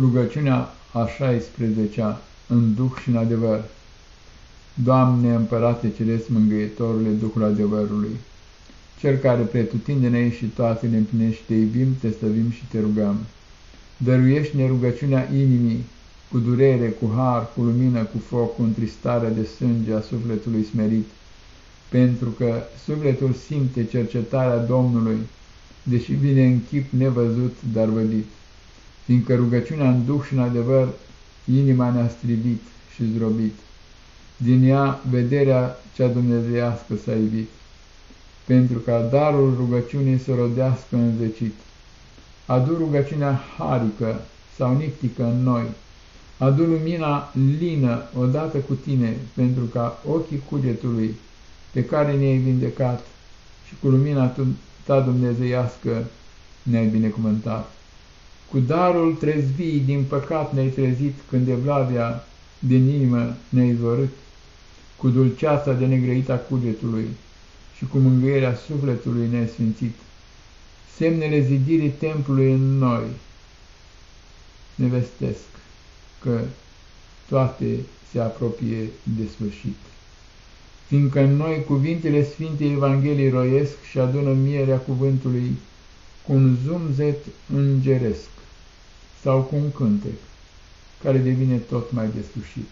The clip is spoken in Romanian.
Rugăciunea a 16-a, în duh și în adevăr. Doamne, Împărate Ceresc, Mângâietorule, Duhul adevărului, Cel care pretutindene și toate ne împlinești, te iubim, te stăvim și te rugăm. Dăruiește-ne rugăciunea inimii, cu durere, cu har, cu lumină, cu foc, cu întristare de sânge a sufletului smerit, pentru că sufletul simte cercetarea Domnului, deși vine în chip nevăzut, dar vădit fiindcă rugăciunea în duh și în adevăr inima ne-a strivit și zdrobit. Din ea vederea cea dumnezeiască s-a iubit, pentru ca darul rugăciunii să rodească în zecit. Adu rugăciunea harică sau nictică în noi, adu lumina lină odată cu tine, pentru ca ochii cugetului pe care ne-ai vindecat și cu lumina ta dumnezeiască ne-ai binecuvântat. Cu darul trezvii din păcat ne-ai trezit când evlavia din inimă ne-ai izvorât, cu dulceața de negrăita cugetului și cu mângâierea sufletului ne-ai sfințit. Semnele zidirii templului în noi ne vestesc că toate se apropie de sfârșit. Fiindcă în noi cuvintele Sfintei Evangheliei roiesc și adună mierea cuvântului cu un zumzet îngeresc sau cu un cântec, care devine tot mai deslușit.